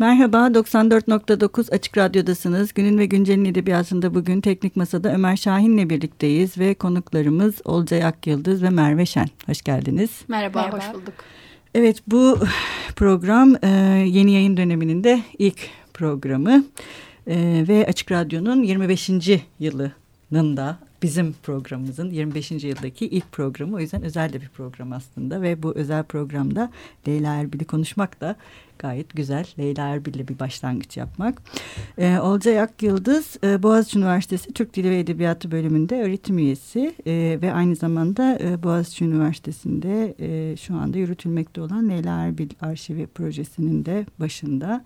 Merhaba, 94.9 Açık Radyo'dasınız. Günün ve Güncel'in edebiyatında bugün Teknik Masa'da Ömer Şahin'le birlikteyiz ve konuklarımız Olcay Akyıldız ve Merve Şen. Hoş geldiniz. Merhaba, Merhaba. hoş bulduk. Evet, bu program e, yeni yayın döneminin de ilk programı e, ve Açık Radyo'nun 25. yılının da bizim programımızın 25. yıldaki ilk programı. O yüzden özel de bir program aslında ve bu özel programda Leyla Erbil'i konuşmak da gayet güzel. Leyla Erbil'le bir başlangıç yapmak. Ee, Olcay Ak Yıldız e, Boğaziçi Üniversitesi Türk Dili ve Edebiyatı bölümünde öğretim üyesi e, ve aynı zamanda e, Boğaziçi Üniversitesi'nde e, şu anda yürütülmekte olan Leyla Erbil Arşivi projesinin de başında.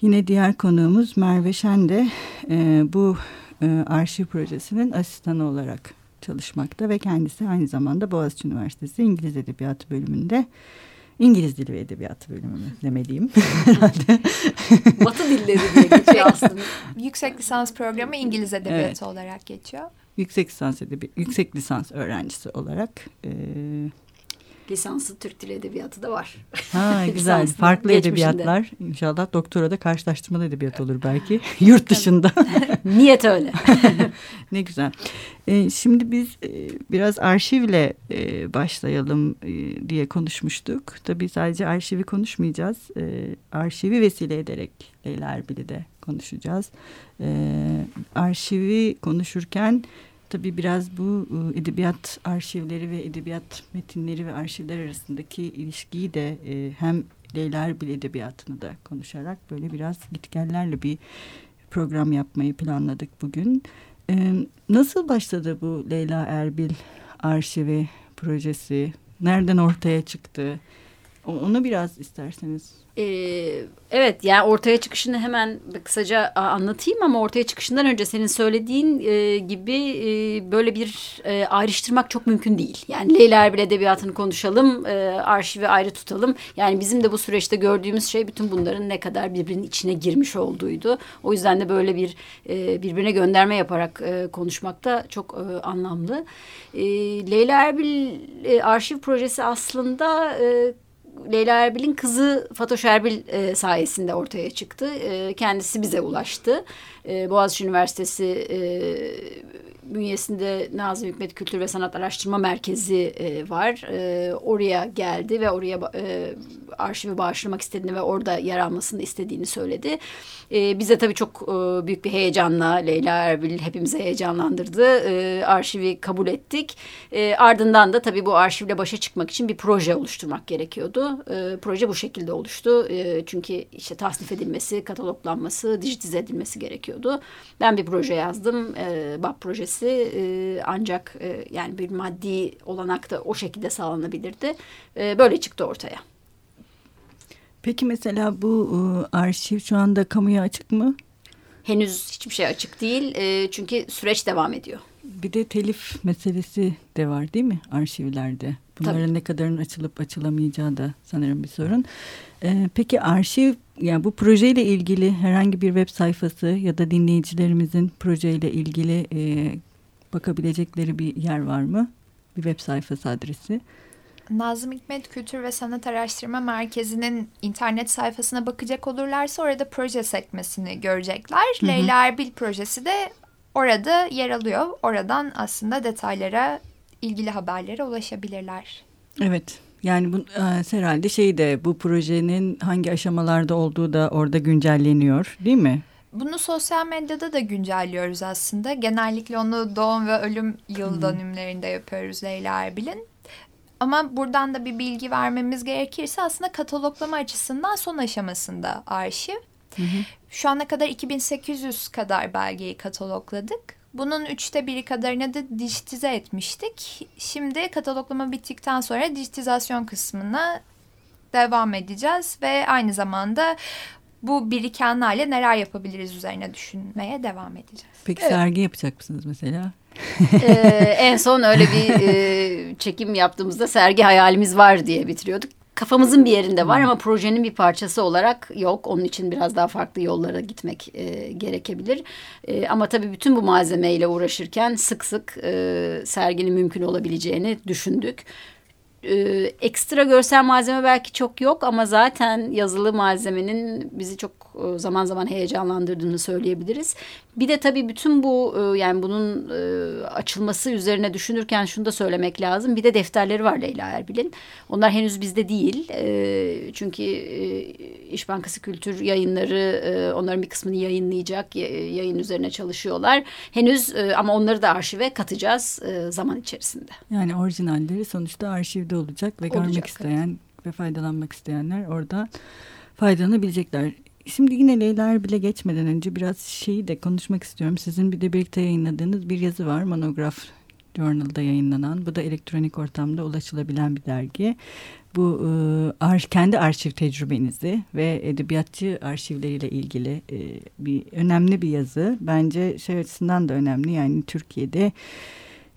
Yine diğer konuğumuz Merve Şen de e, bu e, arşiv projesinin asistanı olarak çalışmakta ve kendisi aynı zamanda Boğaziçi Üniversitesi İngiliz Edebiyatı bölümünde İngiliz Dili ve Edebiyatı bölümü demeliyim Batı dilleri diye geçiyor aslında. Yüksek lisans programı İngiliz Edebiyatı evet. olarak geçiyor. Yüksek lisans edebi yüksek lisans öğrencisi olarak e, lisansı Türk Dili Edebiyatı da var. Ha güzel. Farklı edebiyatlar. İnşallah doktora da karşılaştırmalı edebiyat olur belki. Yurt dışında. Niyet öyle. ne güzel. Ee, şimdi biz e, biraz arşivle e, başlayalım e, diye konuşmuştuk. Tabii sadece arşivi konuşmayacağız. E, arşivi vesile ederek Leyla Erbil'i de konuşacağız. E, arşivi konuşurken tabii biraz bu e, edebiyat arşivleri ve edebiyat metinleri ve arşivler arasındaki ilişkiyi de e, hem Leyla Erbil edebiyatını da konuşarak böyle biraz gitgellerle bir program yapmayı planladık bugün. E, nasıl başladı bu Leyla Erbil arşivi projesi? Nereden ortaya çıktı? Onu biraz isterseniz ee, evet yani ortaya çıkışını hemen kısaca anlatayım ama ortaya çıkışından önce senin söylediğin e, gibi e, böyle bir e, ayrıştırmak çok mümkün değil. Yani Leyla Erbil Edebiyatı'nı konuşalım, e, arşivi ayrı tutalım. Yani bizim de bu süreçte gördüğümüz şey bütün bunların ne kadar birbirinin içine girmiş olduğuydu. O yüzden de böyle bir e, birbirine gönderme yaparak e, konuşmak da çok e, anlamlı. E, Leyla Erbil e, arşiv projesi aslında... E, Leyla Erbil'in kızı Fatoş Erbil e, sayesinde ortaya çıktı. E, kendisi bize ulaştı. E, Boğaziçi Üniversitesi e, bünyesinde Nazım Hikmet Kültür ve Sanat Araştırma Merkezi e, var. E, oraya geldi ve oraya e, arşivi bağışlamak istediğini ve orada yer almasını istediğini söyledi. E, bize tabii çok e, büyük bir heyecanla Leyla Erbil hepimizi heyecanlandırdı. E, arşivi kabul ettik. E, ardından da tabii bu arşivle başa çıkmak için bir proje oluşturmak gerekiyordu. E, proje bu şekilde oluştu. E, çünkü işte tasnif edilmesi, kataloglanması, dijitize edilmesi gerekiyordu. Ben bir proje yazdım. E, BAP projesi e, ancak e, yani bir maddi olanak da o şekilde sağlanabilirdi. E, böyle çıktı ortaya. Peki mesela bu e, arşiv şu anda kamuya açık mı? Henüz hiçbir şey açık değil e, çünkü süreç devam ediyor. Bir de telif meselesi de var değil mi arşivlerde? Bunların Tabii. ne kadarın açılıp açılamayacağı da sanırım bir sorun. Ee, peki arşiv yani bu projeyle ilgili herhangi bir web sayfası ya da dinleyicilerimizin projeyle ilgili e, bakabilecekleri bir yer var mı? Bir web sayfası adresi. Nazım Hikmet Kültür ve Sanat Araştırma Merkezi'nin internet sayfasına bakacak olurlarsa orada proje sekmesini görecekler. Hı hı. Leyla Erbil projesi de orada yer alıyor. Oradan aslında detaylara, ilgili haberlere ulaşabilirler. Evet. Yani bu e, herhalde şey de bu projenin hangi aşamalarda olduğu da orada güncelleniyor değil mi? Bunu sosyal medyada da güncelliyoruz aslında. Genellikle onu doğum ve ölüm yıl dönümlerinde yapıyoruz Leyla Erbil'in. Ama buradan da bir bilgi vermemiz gerekirse aslında kataloglama açısından son aşamasında arşiv. Hı hı. Şu ana kadar 2800 kadar belgeyi katalogladık. Bunun üçte biri kadarını da dijitize etmiştik. Şimdi kataloglama bittikten sonra dijitizasyon kısmına devam edeceğiz ve aynı zamada bu birikenlerle neler yapabiliriz üzerine düşünmeye devam edeceğiz. Peki evet. sergi yapacak mısınız mesela? ee, en son öyle bir e, çekim yaptığımızda sergi hayalimiz var diye bitiriyorduk. Kafamızın bir yerinde var ama projenin bir parçası olarak yok. Onun için biraz daha farklı yollara gitmek e, gerekebilir. E, ama tabii bütün bu malzemeyle uğraşırken sık sık e, serginin mümkün olabileceğini düşündük e, ekstra görsel malzeme belki çok yok ama zaten yazılı malzemenin bizi çok zaman zaman heyecanlandırdığını söyleyebiliriz. Bir de tabii bütün bu e, yani bunun e, açılması üzerine düşünürken şunu da söylemek lazım. Bir de defterleri var Leyla Erbil'in. Onlar henüz bizde değil. Çünkü İş Bankası Kültür yayınları onların bir kısmını yayınlayacak. Yayın üzerine çalışıyorlar. Henüz ama onları da arşive katacağız zaman içerisinde. Yani orijinalleri sonuçta arşivde olacak ve olacak, görmek isteyen evet. ve faydalanmak isteyenler orada faydalanabilecekler. Şimdi yine Leyla bile geçmeden önce biraz şeyi de konuşmak istiyorum. Sizin bir de birlikte yayınladığınız bir yazı var. Monograf Journal'da yayınlanan. Bu da elektronik ortamda ulaşılabilen bir dergi. Bu e, kendi arşiv tecrübenizi ve edebiyatçı arşivleriyle ilgili e, bir önemli bir yazı. Bence şey açısından da önemli. Yani Türkiye'de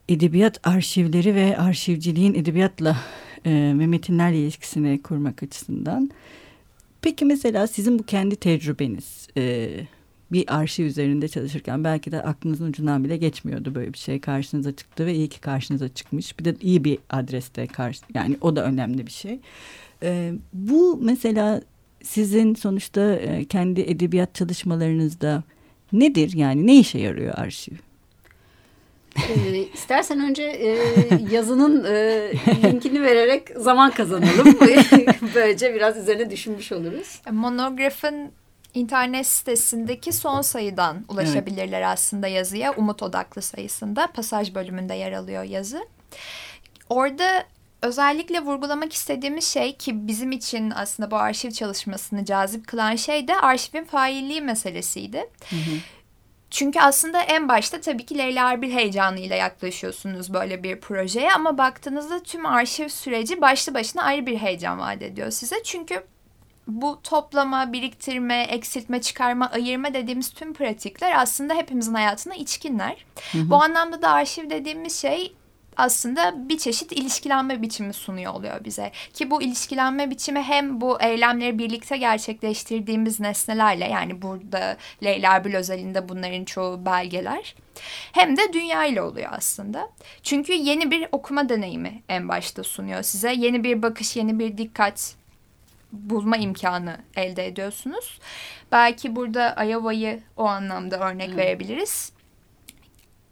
edebiyat arşivleri ve arşivciliğin edebiyatla e, ve metinlerle ilişkisini kurmak açısından. Peki mesela sizin bu kendi tecrübeniz e, bir arşiv üzerinde çalışırken belki de aklınızın ucundan bile geçmiyordu böyle bir şey karşınıza çıktı ve iyi ki karşınıza çıkmış. Bir de iyi bir adreste karşı yani o da önemli bir şey. E, bu mesela sizin sonuçta e, kendi edebiyat çalışmalarınızda nedir yani ne işe yarıyor arşiv? E, istersen önce e, yazının e, linkini vererek zaman kazanalım. Böylece biraz üzerine düşünmüş oluruz. Monografın internet sitesindeki son sayıdan ulaşabilirler evet. aslında yazıya. Umut odaklı sayısında pasaj bölümünde yer alıyor yazı. Orada özellikle vurgulamak istediğimiz şey ki bizim için aslında bu arşiv çalışmasını cazip kılan şey de arşivin failliği meselesiydi. Hı hı. Çünkü aslında en başta tabii ki Leyla Erbil heyecanıyla yaklaşıyorsunuz böyle bir projeye ama baktığınızda tüm arşiv süreci başlı başına ayrı bir heyecan vaat ediyor size. Çünkü bu toplama, biriktirme, eksiltme, çıkarma, ayırma dediğimiz tüm pratikler aslında hepimizin hayatına içkinler. Hı hı. Bu anlamda da arşiv dediğimiz şey aslında bir çeşit ilişkilenme biçimi sunuyor oluyor bize. Ki bu ilişkilenme biçimi hem bu eylemleri birlikte gerçekleştirdiğimiz nesnelerle yani burada Leyla Erbil özelinde bunların çoğu belgeler hem de dünya ile oluyor aslında. Çünkü yeni bir okuma deneyimi en başta sunuyor size. Yeni bir bakış, yeni bir dikkat bulma imkanı elde ediyorsunuz. Belki burada Ayova'yı o anlamda örnek hmm. verebiliriz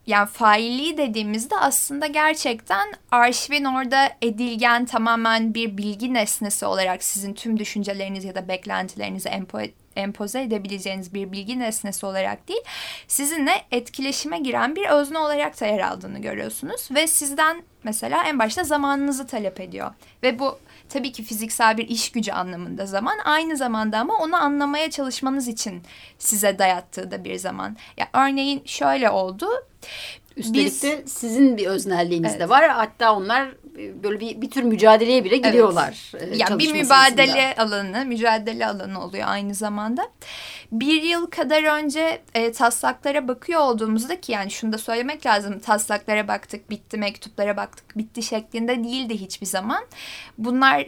yani failliği dediğimizde aslında gerçekten arşivin orada edilgen tamamen bir bilgi nesnesi olarak sizin tüm düşünceleriniz ya da beklentilerinizi empo empoze edebileceğiniz bir bilgi nesnesi olarak değil, sizinle etkileşime giren bir özne olarak da yer aldığını görüyorsunuz. Ve sizden mesela en başta zamanınızı talep ediyor. Ve bu tabii ki fiziksel bir iş gücü anlamında zaman aynı zamanda ama onu anlamaya çalışmanız için size dayattığı da bir zaman. Ya örneğin şöyle oldu. Üstelik Biz, de sizin bir öznelliğiniz evet. de var. Hatta onlar e, böyle bir, bir tür mücadeleye bile gidiyorlar. Evet. Ya bir mücadele alanı, mücadele alanı oluyor aynı zamanda. Bir yıl kadar önce e, taslaklara bakıyor olduğumuzda ki yani şunu da söylemek lazım. Taslaklara baktık, bitti, mektuplara baktık, bitti şeklinde değildi hiçbir zaman. Bunlar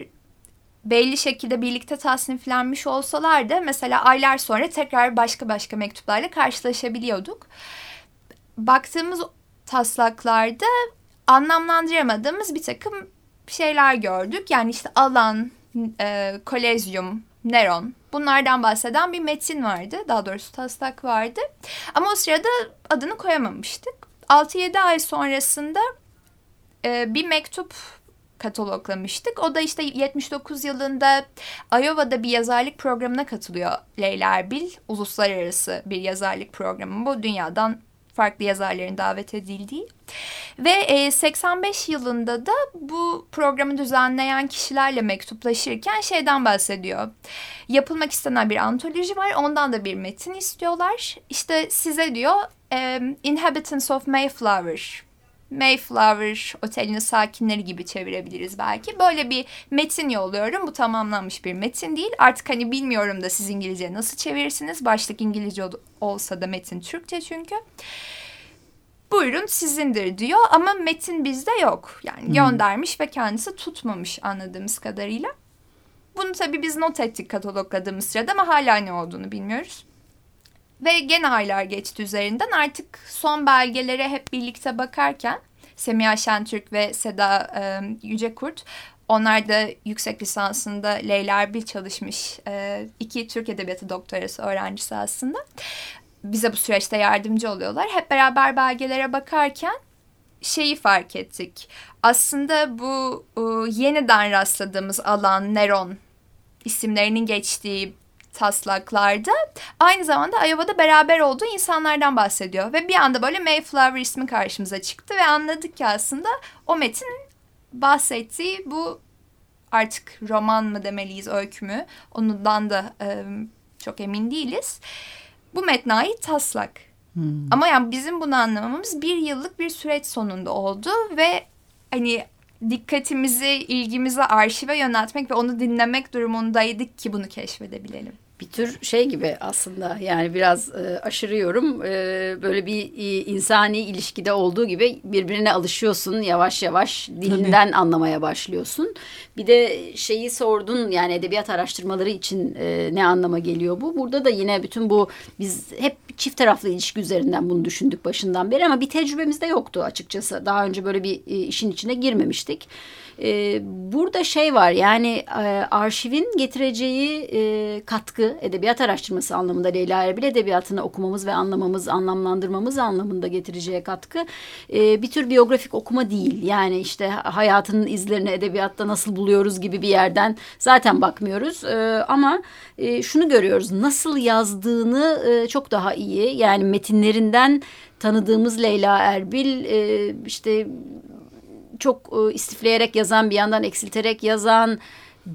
belli şekilde birlikte tasniflenmiş olsalar da mesela aylar sonra tekrar başka başka mektuplarla karşılaşabiliyorduk. Baktığımız taslaklarda anlamlandıramadığımız bir takım şeyler gördük. Yani işte alan, e, kolezyum, neron bunlardan bahseden bir metin vardı. Daha doğrusu taslak vardı. Ama o sırada adını koyamamıştık. 6-7 ay sonrasında e, bir mektup kataloglamıştık. O da işte 79 yılında Iowa'da bir yazarlık programına katılıyor Leyla Erbil. Uluslararası bir yazarlık programı bu. Dünyadan farklı yazarların davet edildiği. Ve e, 85 yılında da bu programı düzenleyen kişilerle mektuplaşırken şeyden bahsediyor. Yapılmak istenen bir antoloji var. Ondan da bir metin istiyorlar. İşte size diyor e, Inhabitants of Mayflower Mayflower otelinin sakinleri gibi çevirebiliriz belki. Böyle bir metin yolluyorum. Bu tamamlanmış bir metin değil. Artık hani bilmiyorum da siz İngilizce nasıl çevirirsiniz. Başlık İngilizce olsa da metin Türkçe çünkü. Buyurun sizindir diyor ama metin bizde yok. Yani hmm. göndermiş ve kendisi tutmamış anladığımız kadarıyla. Bunu tabii biz not ettik katalogladığımız sırada ama hala ne olduğunu bilmiyoruz. Ve gene aylar geçti üzerinden artık son belgelere hep birlikte bakarken Semiha Şentürk ve Seda e, Yücekurt onlar da yüksek lisansında Leyla Erbil çalışmış. E, iki Türk Edebiyatı doktorası öğrencisi aslında. Bize bu süreçte yardımcı oluyorlar. Hep beraber belgelere bakarken şeyi fark ettik. Aslında bu e, yeniden rastladığımız alan Neron isimlerinin geçtiği taslaklarda aynı zamanda Iowa'da beraber olduğu insanlardan bahsediyor. Ve bir anda böyle Mayflower ismi karşımıza çıktı ve anladık ki aslında o metin bahsettiği bu artık roman mı demeliyiz, öykü mü? Ondan da e, çok emin değiliz. Bu metne ait taslak. Hmm. Ama yani bizim bunu anlamamız bir yıllık bir süreç sonunda oldu ve hani dikkatimizi, ilgimizi arşive yöneltmek ve onu dinlemek durumundaydık ki bunu keşfedebilelim bir tür şey gibi aslında yani biraz e, aşırıyorum e, böyle bir e, insani ilişkide olduğu gibi birbirine alışıyorsun yavaş yavaş dilinden Tabii. anlamaya başlıyorsun. Bir de şeyi sordun yani edebiyat araştırmaları için e, ne anlama geliyor bu? Burada da yine bütün bu biz hep çift taraflı ilişki üzerinden bunu düşündük başından beri ama bir tecrübemiz de yoktu açıkçası. Daha önce böyle bir e, işin içine girmemiştik. E, burada şey var yani e, arşivin getireceği e, katkı edebiyat araştırması anlamında Leyla Erbil edebiyatını okumamız ve anlamamız, anlamlandırmamız anlamında getireceği katkı e, bir tür biyografik okuma değil. Yani işte hayatının izlerini edebiyatta nasıl buluyoruz gibi bir yerden zaten bakmıyoruz. E, ama e, şunu görüyoruz nasıl yazdığını e, çok daha iyi yani metinlerinden tanıdığımız Leyla Erbil e, işte çok e, istifleyerek yazan bir yandan eksilterek yazan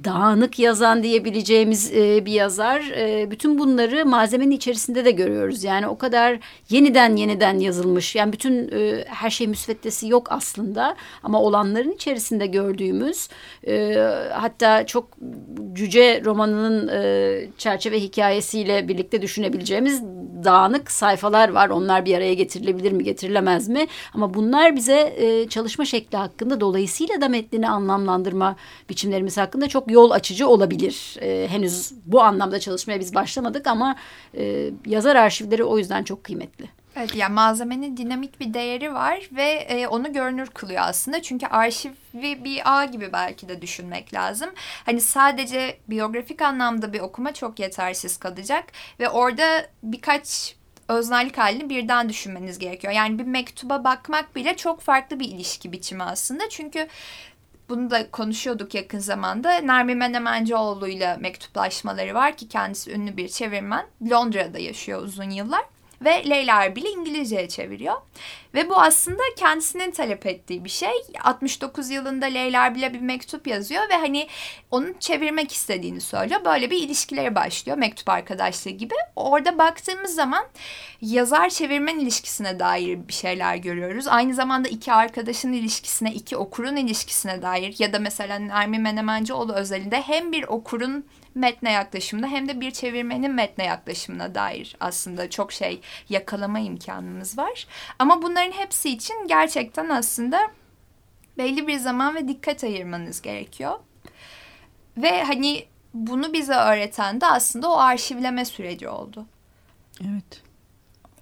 dağınık yazan diyebileceğimiz e, bir yazar. E, bütün bunları malzemenin içerisinde de görüyoruz. Yani o kadar yeniden yeniden yazılmış. Yani bütün e, her şey müsveddesi yok aslında. Ama olanların içerisinde gördüğümüz e, hatta çok cüce romanının e, çerçeve hikayesiyle birlikte düşünebileceğimiz dağınık sayfalar var. Onlar bir araya getirilebilir mi getirilemez mi? Ama bunlar bize e, çalışma şekli hakkında dolayısıyla da metnini anlamlandırma biçimlerimiz hakkında çok çok yol açıcı olabilir. E, henüz bu anlamda çalışmaya biz başlamadık ama e, yazar arşivleri o yüzden çok kıymetli. Evet yani malzemenin dinamik bir değeri var ve e, onu görünür kılıyor aslında. Çünkü arşivi bir ağ gibi belki de düşünmek lazım. Hani sadece biyografik anlamda bir okuma çok yetersiz kalacak ve orada birkaç öznellik halini birden düşünmeniz gerekiyor. Yani bir mektuba bakmak bile çok farklı bir ilişki biçimi aslında. Çünkü bunu da konuşuyorduk yakın zamanda. Nermin Menemencioğlu ile mektuplaşmaları var ki kendisi ünlü bir çevirmen. Londra'da yaşıyor uzun yıllar ve Leyla Erbil'i İngilizceye çeviriyor. Ve bu aslında kendisinin talep ettiği bir şey. 69 yılında Leyla Erbil'e bir mektup yazıyor ve hani onun çevirmek istediğini söylüyor. Böyle bir ilişkileri başlıyor mektup arkadaşlığı gibi. Orada baktığımız zaman yazar çevirmen ilişkisine dair bir şeyler görüyoruz. Aynı zamanda iki arkadaşın ilişkisine, iki okurun ilişkisine dair ya da mesela Nermin Menemencioğlu özelinde hem bir okurun metne yaklaşımına hem de bir çevirmenin metne yaklaşımına dair aslında çok şey yakalama imkanımız var. Ama bunların hepsi için gerçekten aslında belli bir zaman ve dikkat ayırmanız gerekiyor. Ve hani bunu bize öğreten de aslında o arşivleme süreci oldu. Evet.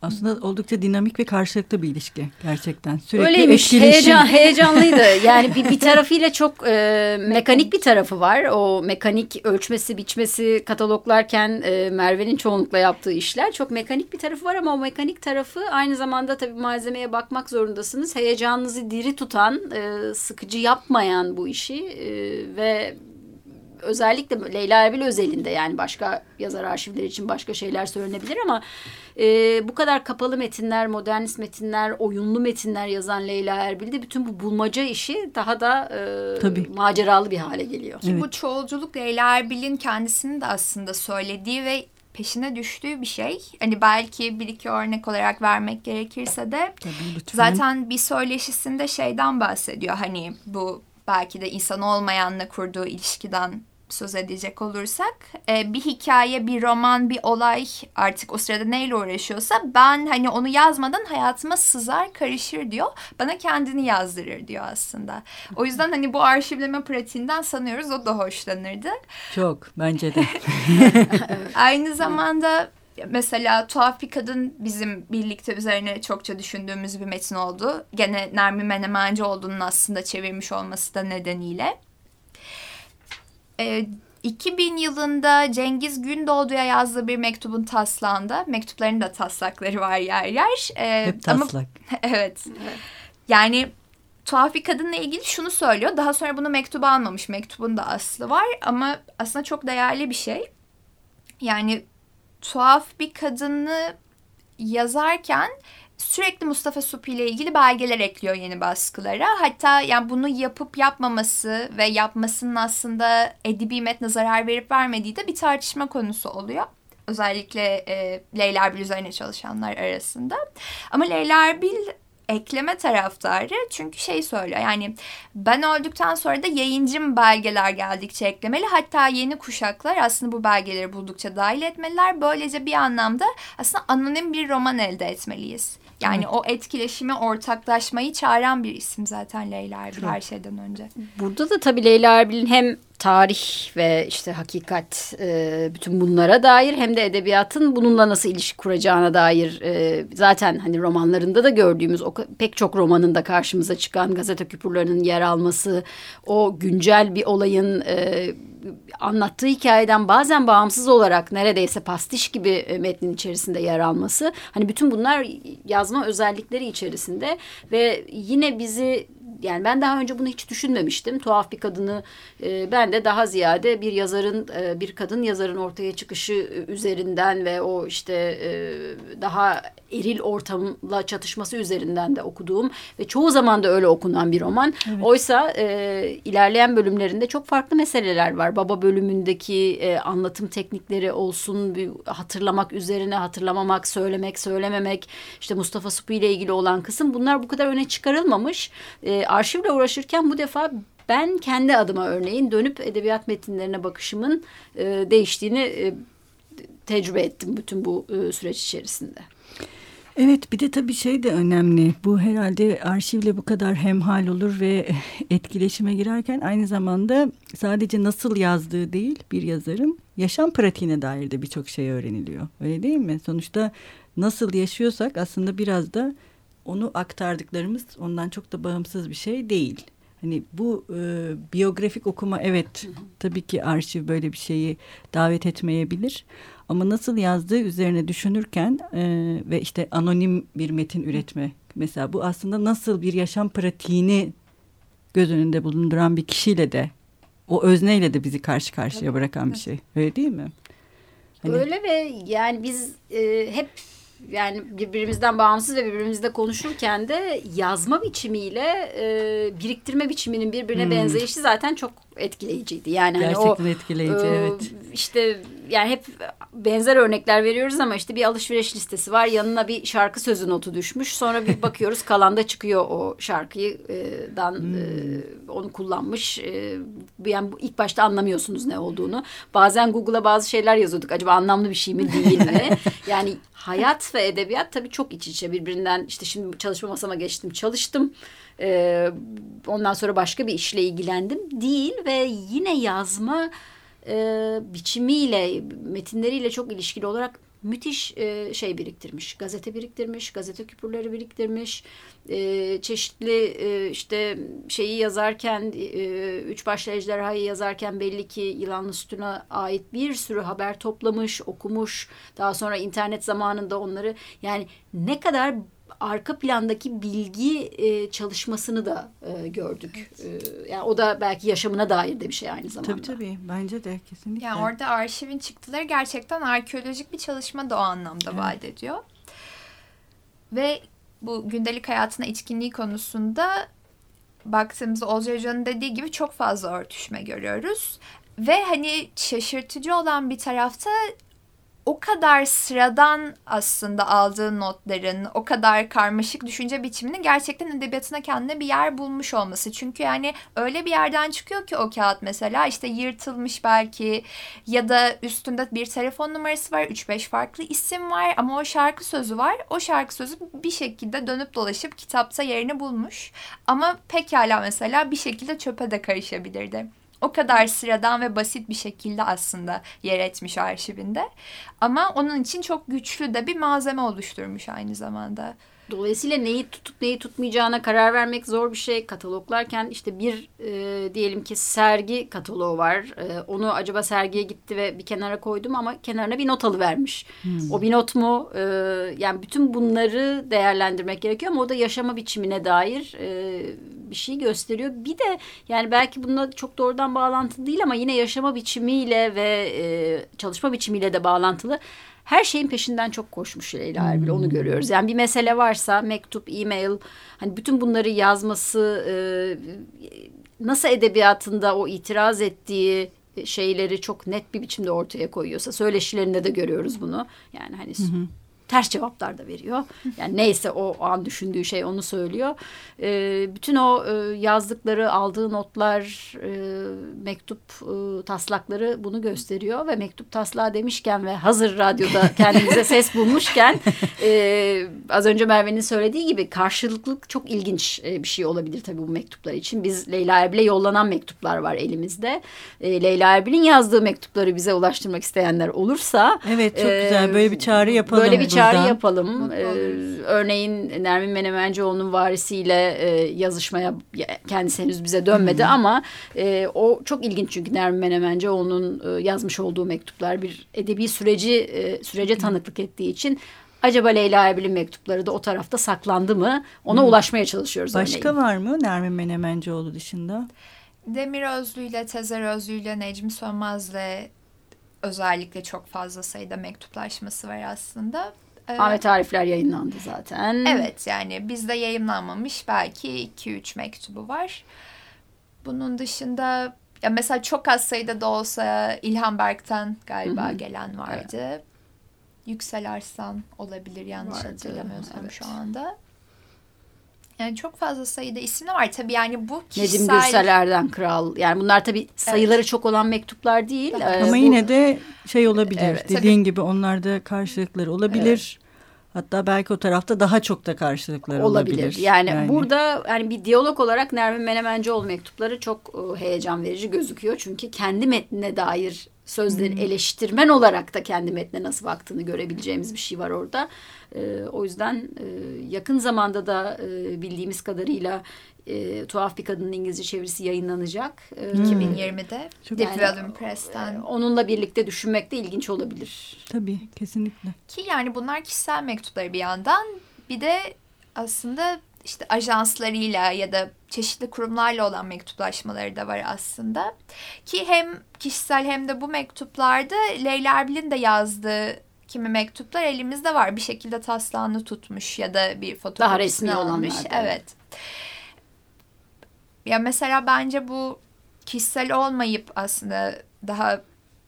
Aslında oldukça dinamik ve karşılıklı bir ilişki gerçekten. Sürekli Öyleymiş. Heyecan, heyecanlıydı. Yani bir, bir tarafıyla çok e, mekanik bir tarafı var. O mekanik ölçmesi, biçmesi, kataloglarken e, Merve'nin çoğunlukla yaptığı işler. Çok mekanik bir tarafı var ama o mekanik tarafı aynı zamanda tabii malzemeye bakmak zorundasınız. Heyecanınızı diri tutan, e, sıkıcı yapmayan bu işi e, ve özellikle Leyla Erbil özelinde yani başka yazar arşivleri için başka şeyler söylenebilir ama e, bu kadar kapalı metinler, modernist metinler, oyunlu metinler yazan Leyla Erbil'de bütün bu bulmaca işi daha da e, Tabii. maceralı bir hale geliyor. Evet. bu çoğulculuk Leyla Erbil'in kendisinin de aslında söylediği ve peşine düştüğü bir şey. Hani belki bir iki örnek olarak vermek gerekirse de Tabii, zaten bir söyleşisinde şeyden bahsediyor. Hani bu belki de insan olmayanla kurduğu ilişkiden söz edecek olursak e, bir hikaye, bir roman, bir olay artık o sırada neyle uğraşıyorsa ben hani onu yazmadan hayatıma sızar, karışır diyor. Bana kendini yazdırır diyor aslında. O yüzden hani bu arşivleme pratiğinden sanıyoruz o da hoşlanırdı. Çok bence de. Aynı zamanda mesela Tuhaf Bir Kadın bizim birlikte üzerine çokça düşündüğümüz bir metin oldu. Gene Nermin Menemenci olduğunun aslında çevirmiş olması da nedeniyle. e, 2000 yılında Cengiz Gündoğdu'ya yazdığı bir mektubun taslandı. Mektupların da taslakları var yer yer. Ee, Hep taslak. Ama, evet. Yani tuhaf bir kadınla ilgili şunu söylüyor. Daha sonra bunu mektuba almamış. Mektubun da aslı var ama aslında çok değerli bir şey. Yani tuhaf bir kadını yazarken sürekli Mustafa Supi ile ilgili belgeler ekliyor yeni baskılara. Hatta yani bunu yapıp yapmaması ve yapmasının aslında edebi metne zarar verip vermediği de bir tartışma konusu oluyor. Özellikle e, Leyla Erbil üzerine çalışanlar arasında. Ama Leyla Erbil ekleme taraftarı çünkü şey söylüyor yani ben öldükten sonra da yayıncım belgeler geldikçe eklemeli hatta yeni kuşaklar aslında bu belgeleri buldukça dahil etmeliler böylece bir anlamda aslında anonim bir roman elde etmeliyiz. Yani evet. o etkileşimi, ortaklaşmayı çağıran bir isim zaten Leyla Erbil her şeyden önce. Burada da tabii Leyla Erbil'in hem tarih ve işte hakikat e, bütün bunlara dair hem de edebiyatın bununla nasıl ilişki kuracağına dair e, zaten hani romanlarında da gördüğümüz o pek çok romanında karşımıza çıkan gazete küpürlerinin yer alması, o güncel bir olayın e, anlattığı hikayeden bazen bağımsız olarak neredeyse pastiş gibi e, metnin içerisinde yer alması. Hani bütün bunlar yazma özellikleri içerisinde ve yine bizi yani ben daha önce bunu hiç düşünmemiştim. Tuhaf bir kadını e, ben de daha ziyade bir yazarın e, bir kadın yazarın ortaya çıkışı üzerinden ve o işte e, daha eril ortamla çatışması üzerinden de okuduğum ve çoğu zaman da öyle okunan bir roman. Evet. Oysa e, ilerleyen bölümlerinde çok farklı meseleler var. Baba bölümündeki e, anlatım teknikleri olsun, bir hatırlamak üzerine hatırlamamak, söylemek, söylememek, işte Mustafa Supi ile ilgili olan kısım bunlar bu kadar öne çıkarılmamış. E, arşivle uğraşırken bu defa ben kendi adıma örneğin dönüp edebiyat metinlerine bakışımın e, değiştiğini e, tecrübe ettim bütün bu e, süreç içerisinde. Evet bir de tabii şey de önemli. Bu herhalde arşivle bu kadar hemhal olur ve etkileşime girerken aynı zamanda sadece nasıl yazdığı değil bir yazarın yaşam pratiğine dair de birçok şey öğreniliyor. Öyle değil mi? Sonuçta nasıl yaşıyorsak aslında biraz da onu aktardıklarımız ondan çok da bağımsız bir şey değil. Hani bu e, biyografik okuma evet tabii ki arşiv böyle bir şeyi davet etmeyebilir. Ama nasıl yazdığı üzerine düşünürken e, ve işte anonim bir metin üretme mesela bu aslında nasıl bir yaşam pratiğini göz önünde bulunduran bir kişiyle de o özneyle de bizi karşı karşıya bırakan bir şey. Öyle değil mi? Hani... Öyle ve yani biz e, hep yani birbirimizden bağımsız ve birbirimizle konuşurken de yazma biçimiyle e, biriktirme biçiminin birbirine hmm. benzeyişi zaten çok etkileyiciydi. Yani Gerçekten hani o, etkileyici e, evet. İşte yani hep benzer örnekler veriyoruz ama işte bir alışveriş listesi var. Yanına bir şarkı sözü notu düşmüş. Sonra bir bakıyoruz kalanda çıkıyor o şarkıydan hmm. e, onu kullanmış. E, yani ilk başta anlamıyorsunuz ne olduğunu. Bazen Google'a bazı şeyler yazıyorduk. Acaba anlamlı bir şey mi değil mi? yani hayat ve edebiyat tabii çok iç içe birbirinden işte şimdi çalışma masama geçtim çalıştım. Ee, ondan sonra başka bir işle ilgilendim değil ve yine yazma e, biçimiyle metinleriyle çok ilişkili olarak müthiş e, şey biriktirmiş. Gazete biriktirmiş, gazete küpürleri biriktirmiş. E, çeşitli e, işte şeyi yazarken, e, Üç Başlı Ejderha'yı yazarken belli ki Yılanlı Sütun'a ait bir sürü haber toplamış, okumuş. Daha sonra internet zamanında onları yani ne kadar arka plandaki bilgi e, çalışmasını da e, gördük. Evet. E, yani o da belki yaşamına dair de bir şey aynı zamanda. Tabii tabii bence de kesinlikle. Yani orada arşivin çıktıları gerçekten arkeolojik bir çalışma da o anlamda evet. vaat ediyor. Ve bu gündelik hayatına içkinliği konusunda baktığımızda Olcay Hoca'nın dediği gibi çok fazla örtüşme görüyoruz. Ve hani şaşırtıcı olan bir tarafta o kadar sıradan aslında aldığı notların, o kadar karmaşık düşünce biçiminin gerçekten edebiyatına kendine bir yer bulmuş olması. Çünkü yani öyle bir yerden çıkıyor ki o kağıt mesela işte yırtılmış belki ya da üstünde bir telefon numarası var, 3-5 farklı isim var ama o şarkı sözü var. O şarkı sözü bir şekilde dönüp dolaşıp kitapta yerini bulmuş. Ama pekala mesela bir şekilde çöpe de karışabilirdi o kadar sıradan ve basit bir şekilde aslında yer etmiş arşivinde. Ama onun için çok güçlü de bir malzeme oluşturmuş aynı zamanda. Dolayısıyla neyi tutup neyi tutmayacağına karar vermek zor bir şey. Kataloglarken işte bir e, diyelim ki sergi kataloğu var. E, onu acaba sergiye gitti ve bir kenara koydum ama kenarına bir not alıvermiş. Hmm. O bir not mu? E, yani bütün bunları değerlendirmek gerekiyor ama o da yaşama biçimine dair e, bir şey gösteriyor. Bir de yani belki bununla çok doğrudan bağlantılı değil ama yine yaşama biçimiyle ve e, çalışma biçimiyle de bağlantılı her şeyin peşinden çok koşmuş Leyla Erbil hmm. onu görüyoruz. Yani bir mesele varsa mektup, e-mail hani bütün bunları yazması e, nasıl edebiyatında o itiraz ettiği şeyleri çok net bir biçimde ortaya koyuyorsa söyleşilerinde de görüyoruz bunu. Yani hani hı ters cevaplar da veriyor. Yani neyse o an düşündüğü şey onu söylüyor. E, bütün o e, yazdıkları, aldığı notlar, e, mektup e, taslakları bunu gösteriyor ve mektup taslağı demişken ve hazır radyoda kendimize ses bulmuşken e, az önce Merve'nin söylediği gibi karşılıklık çok ilginç e, bir şey olabilir tabii bu mektuplar için. Biz Leyla Erbil'e yollanan mektuplar var elimizde. E, Leyla Erbil'in yazdığı mektupları bize ulaştırmak isteyenler olursa. Evet çok e, güzel böyle bir çağrı yapalım. Böyle bir çağrı yapalım. Ee, örneğin Nermin Menemencioğlu'nun varisiyle e, yazışmaya kendisi henüz bize dönmedi Hı ama e, o çok ilginç çünkü Nermin Menemencioğlu'nun e, yazmış olduğu mektuplar bir edebi süreci e, sürece tanıklık ettiği için Acaba Leyla Erbil'in mektupları da o tarafta saklandı mı? Ona hmm. ulaşmaya çalışıyoruz. Başka örneğin. var mı Nermin Menemencioğlu dışında? Demir Özlü ile Tezer Özlü ile Necmi Sönmez'le özellikle çok fazla sayıda mektuplaşması var aslında. Evet. Ahmet Arifler yayınlandı zaten. Evet yani bizde yayınlanmamış belki 2-3 mektubu var. Bunun dışında ya mesela çok az sayıda da olsa İlhan Berk'ten galiba Hı-hı. gelen vardı. Evet. Yüksel Arslan olabilir yanlış vardı. hatırlamıyorsam evet. şu anda. Yani çok fazla sayıda isim var. Tabii yani bu kişisel... Nedim Gürseler'den Kral. Yani bunlar tabii sayıları evet. çok olan mektuplar değil. Tabii. Ee, Ama bu... yine de şey olabilir. Evet. Dediğin tabii. gibi onlarda karşılıkları olabilir. Evet. Hatta belki o tarafta daha çok da karşılıkları olabilir. olabilir. Yani, yani burada yani bir diyalog olarak Nermin Menemencioğlu mektupları çok e, heyecan verici gözüküyor. Çünkü kendi metnine dair sözleri hmm. eleştirmen olarak da kendi metne nasıl baktığını görebileceğimiz bir şey var orada. E, o yüzden e, yakın zamanda da e, bildiğimiz kadarıyla e, Tuhaf Bir Kadının İngilizce çevirisi yayınlanacak. E, hmm. 2020'de Çok Deep yani, Press'ten. E, onunla birlikte düşünmek de ilginç olabilir. Tabii kesinlikle. Ki yani bunlar kişisel mektupları bir yandan bir de aslında işte ajanslarıyla ya da çeşitli kurumlarla olan mektuplaşmaları da var aslında. Ki hem kişisel hem de bu mektuplarda Leyla Erbil'in de yazdığı kimi mektuplar elimizde var. Bir şekilde taslağını tutmuş ya da bir fotoğrafını almış. Evet. Ya mesela bence bu kişisel olmayıp aslında daha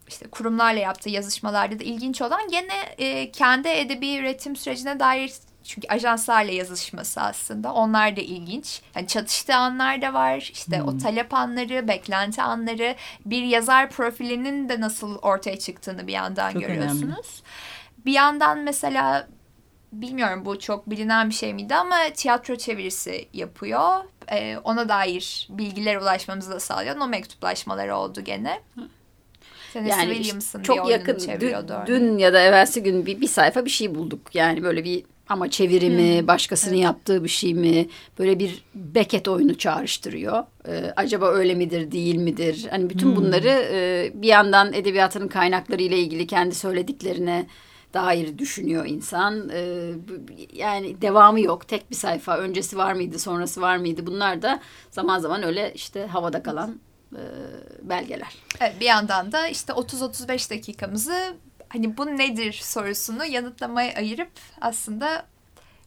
işte kurumlarla yaptığı yazışmalarda da ilginç olan gene e, kendi edebi üretim sürecine dair çünkü ajanslarla yazışması aslında onlar da ilginç. Yani çatıştığı anlar da var. İşte hmm. o talep anları, beklenti anları, bir yazar profilinin de nasıl ortaya çıktığını bir yandan çok görüyorsunuz. Önemli. Bir yandan mesela bilmiyorum bu çok bilinen bir şey miydi ama tiyatro çevirisi yapıyor. Ee, ona dair bilgiler ulaşmamızı da sağlıyor. O mektuplaşmaları oldu gene. Tennessee yani Williams'ın çok yakın dün, dün ya da evvelsi gün bir, bir sayfa bir şey bulduk. Yani böyle bir ama çevirimi, hmm. başkasının evet. yaptığı bir şey mi? Böyle bir Beckett oyunu çağrıştırıyor. Ee, acaba öyle midir, değil midir? Hani bütün hmm. bunları e, bir yandan edebiyatının kaynakları ile ilgili kendi söylediklerine dair düşünüyor insan. Ee, yani devamı yok. Tek bir sayfa. Öncesi var mıydı, sonrası var mıydı? Bunlar da zaman zaman öyle işte havada kalan e, belgeler. Evet, bir yandan da işte 30-35 dakikamızı hani bu nedir sorusunu yanıtlamaya ayırıp aslında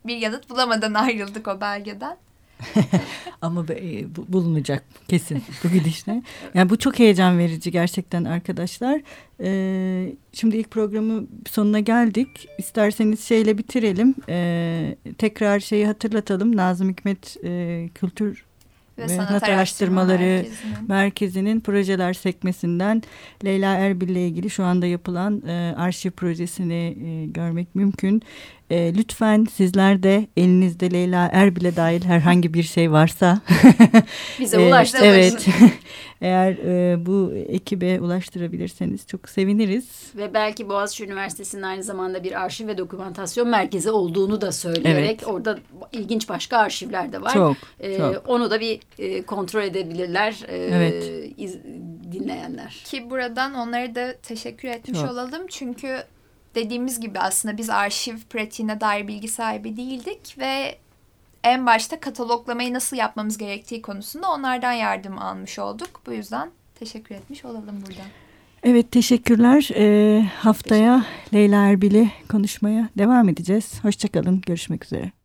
bir yanıt bulamadan ayrıldık o belgeden. Ama e, bulunacak kesin bu gidişle. Yani bu çok heyecan verici gerçekten arkadaşlar. Ee, şimdi ilk programı sonuna geldik. İsterseniz şeyle bitirelim. Ee, tekrar şeyi hatırlatalım. Nazım Hikmet e, Kültür ve, Sanat Araştırmaları Merkezi'nin. Merkezi'nin projeler sekmesinden Leyla Erbil ile ilgili şu anda yapılan e, arşiv projesini e, görmek mümkün. E, lütfen sizler de elinizde Leyla Erbil'e dair herhangi bir şey varsa bize ulaştırın. evet. Eğer e, bu ekibe ulaştırabilirseniz çok seviniriz. Ve belki Boğaziçi Üniversitesi'nin aynı zamanda bir arşiv ve dokümantasyon merkezi olduğunu da söyleyerek evet. orada ilginç başka arşivler de var. Çok, ee, çok. Onu da bir e, kontrol edebilirler e, evet. iz, dinleyenler. Ki buradan onlara da teşekkür etmiş çok. olalım. Çünkü dediğimiz gibi aslında biz arşiv pratiğine dair bilgi sahibi değildik ve en başta kataloglamayı nasıl yapmamız gerektiği konusunda onlardan yardım almış olduk. Bu yüzden teşekkür etmiş olalım buradan. Evet teşekkürler. Ee, haftaya Leyla Erbil'i konuşmaya devam edeceğiz. Hoşçakalın. Görüşmek üzere.